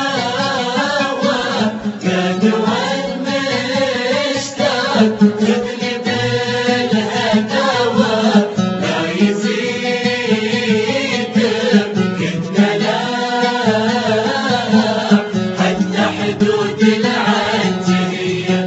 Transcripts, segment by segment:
بالهداوة كدوى المشتاق خذني بالهداوة لا يزيد كنت لا حتى حدود العنجهية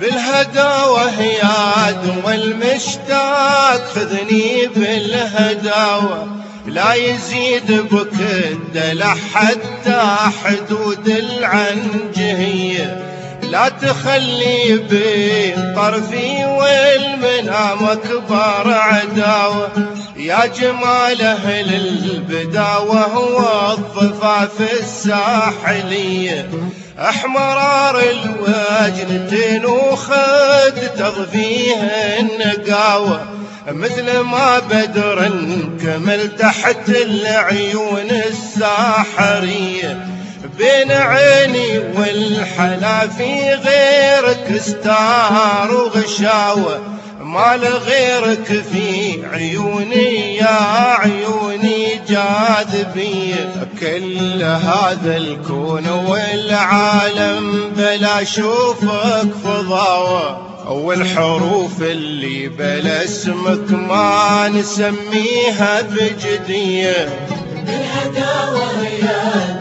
بالهداوة يا عدو المشتاق خذني بالهداوة لا يزيد بك الدلع حتى حدود العنجهية. لا تخلي بين طرفي والمنام اكبر عداوة. يا جمال أهل البداوة والضفاف الساحلية. أحمرار الوجنتين وخد تضفيه النقاوة. مثل ما بدر كمل تحت العيون الساحرية بين عيني والحلا في غيرك ستار وغشاوة ما لغيرك في عيوني يا عيوني جاذبية. كل هذا الكون والعالم بلا شوفك فضاوة. والحروف اللي بلا اسمك ما نسميها بجدية. بالهداوة يا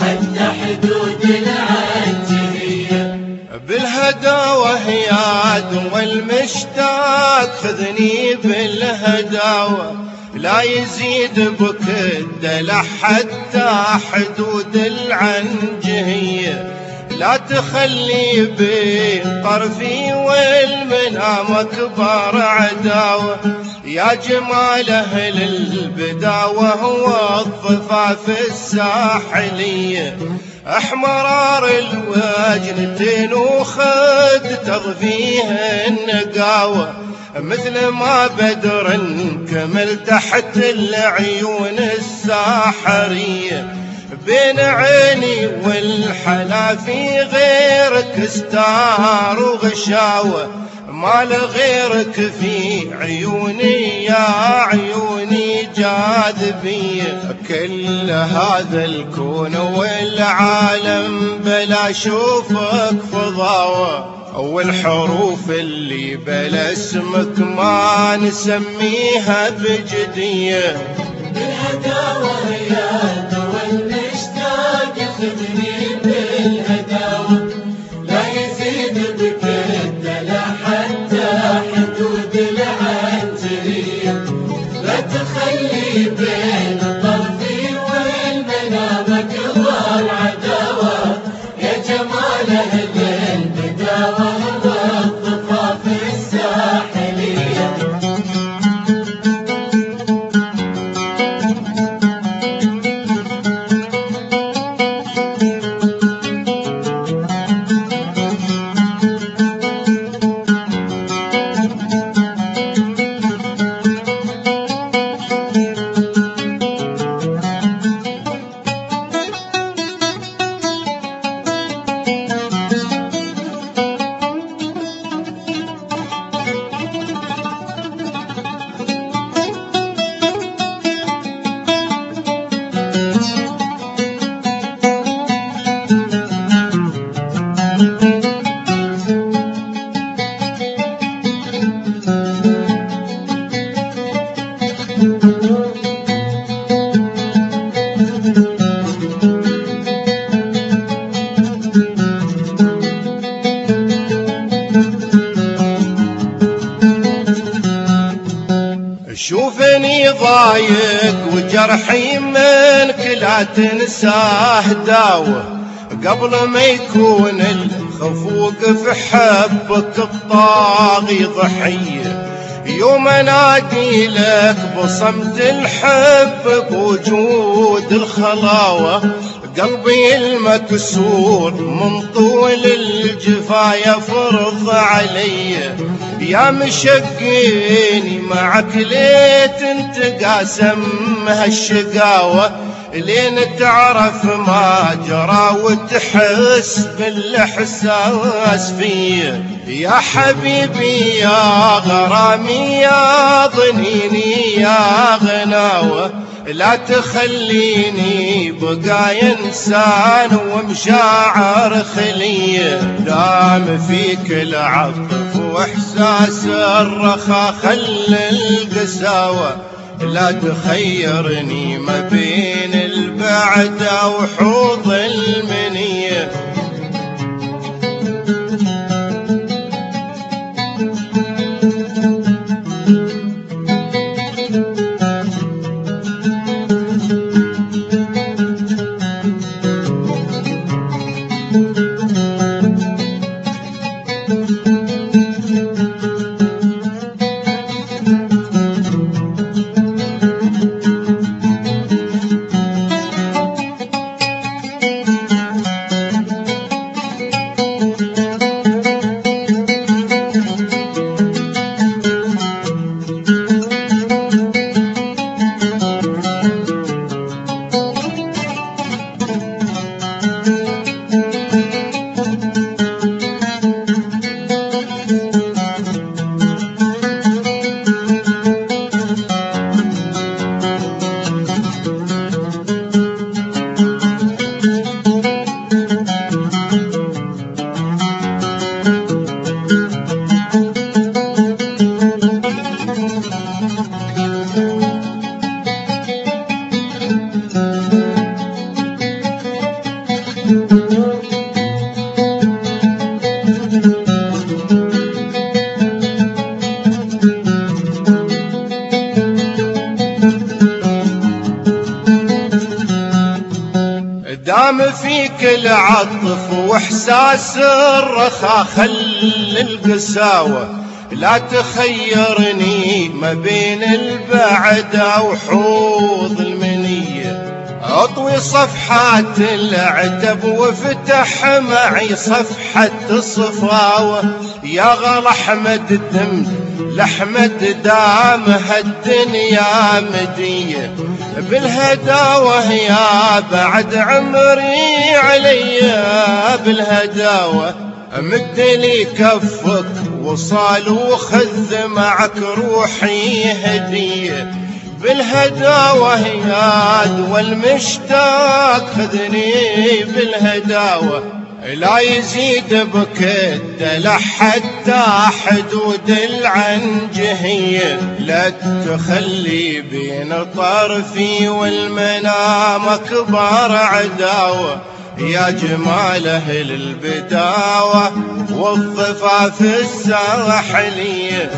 حتى حدود العنجهية بالهداوة يا عدو المشتاق خذني بالهداوة. لا يزيد بك الدلع حتى حدود العنجهية. لا تخلي بين طرفي والمنام أكبر عداوة. يا جمال أهل البداوة والضفاف الساحلية أحمرار الوجنتين وخد تضفيه النقاوة مثل ما بدر كمل تحت العيون الساحرية. بين عيني والحلا في غيرك ستار وغشاوة ما لغيرك في عيوني يا عيوني جاذبية كل هذا الكون والعالم بلا شوفك فضاوة والحروف اللي بلا اسمك ما نسميها بجدية بالهداوة يا دوا المشتاق خذني بالهداوة. جرحي منك لا تنساه داوه. قبل ما يكون الخفوق في حبك الطاغي ضحية. يوم انادي لك بصمت الحب بوجود الخلاوة. قلبي المكسور من طول الجفا يفرض علي. يا مشقيني معك ليت انت قاسم هالشقاوة. لين تعرف ما جرى وتحس بالإحساس فيه. يا حبيبي يا غرامي يا ظنيني يا غناوة. لا تخليني بقى إنسان ومشاعر خلية. دام فيك العطف وإحساس الرخا خل القساوة. لا تخيرني ما بين البعد وحوض دام فيك العطف وإحساس الرخا خل القساوة. لا تخيرني ما بين البعد وحوض المنية. أطوي صفحات العتب وافتح معي صفحة الصفاوة يا غلا أحمد الدم لاحمد دام هالدنيا مدية بالهداوة يا بعد عمري علي بالهداوة مد لي كفك وصال وخذ معك روحي هدية. بالهداوة يا دول المشتاق خذني بالهداوة لا يزيد بك الدلع حتى حدود العنجهية. لا تخلي بين طرفي والمنام أكبر عداوة. يا جمال أهل البداوة والضفاف الساحلية